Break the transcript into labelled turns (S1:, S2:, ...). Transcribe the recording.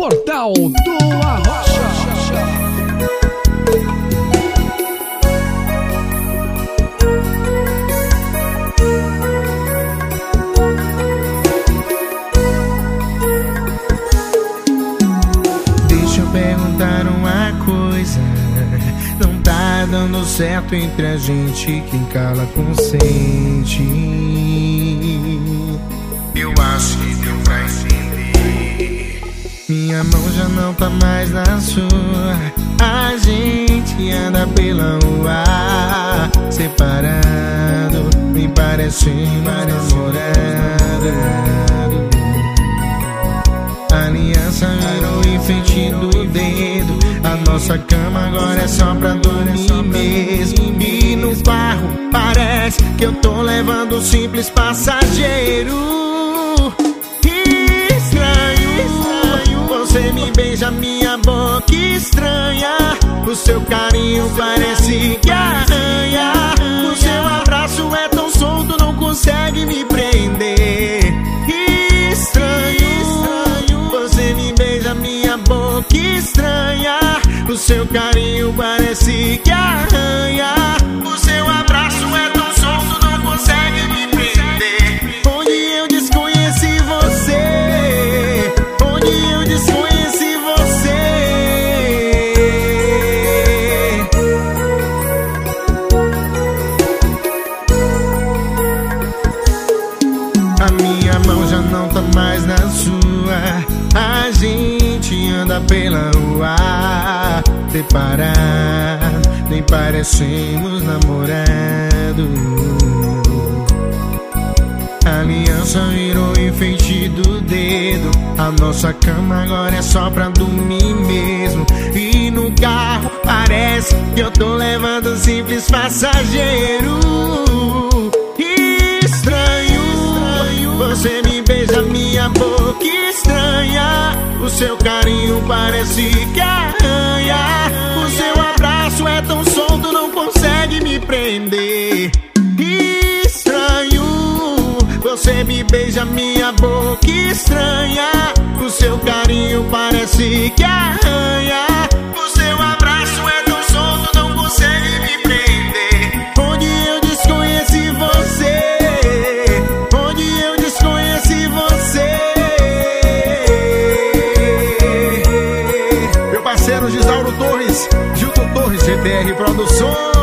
S1: Portal do Arrocha.
S2: Deixa eu perguntar uma coisa. Não tá dando certo entre a gente, quem cala consente. Eu acho que. Minha mão já não tá mais na sua. A gente anda pela rua, separado. Nem parece namorado. A aliança virou enfeite do dedo. A nossa cama agora é só pra dormir mesmo. E no carro parece que eu tô levando um simples passageiro. Minha boca estranha. O seu carinho parece que arranha. O seu abraço é tão solto, não consegue me prender. Estranho, você me beija minha boca estranha. O seu carinho parece que arranha. Pela rua, separado, nem parecemos namorados. A aliança virou enfeite do dedo. A nossa cama agora é só pra dormir mesmo. E no carro parece que eu tô levando um simples passageiro. Estranho, você me beija minha boca estranha. Seu carinho parece que arranha. O seu abraço é tão solto, não consegue me prender. Estranho, você me beija minha boca estranha. O seu carinho parece que arranha. Torres, Gilton Torres, GTR Produções.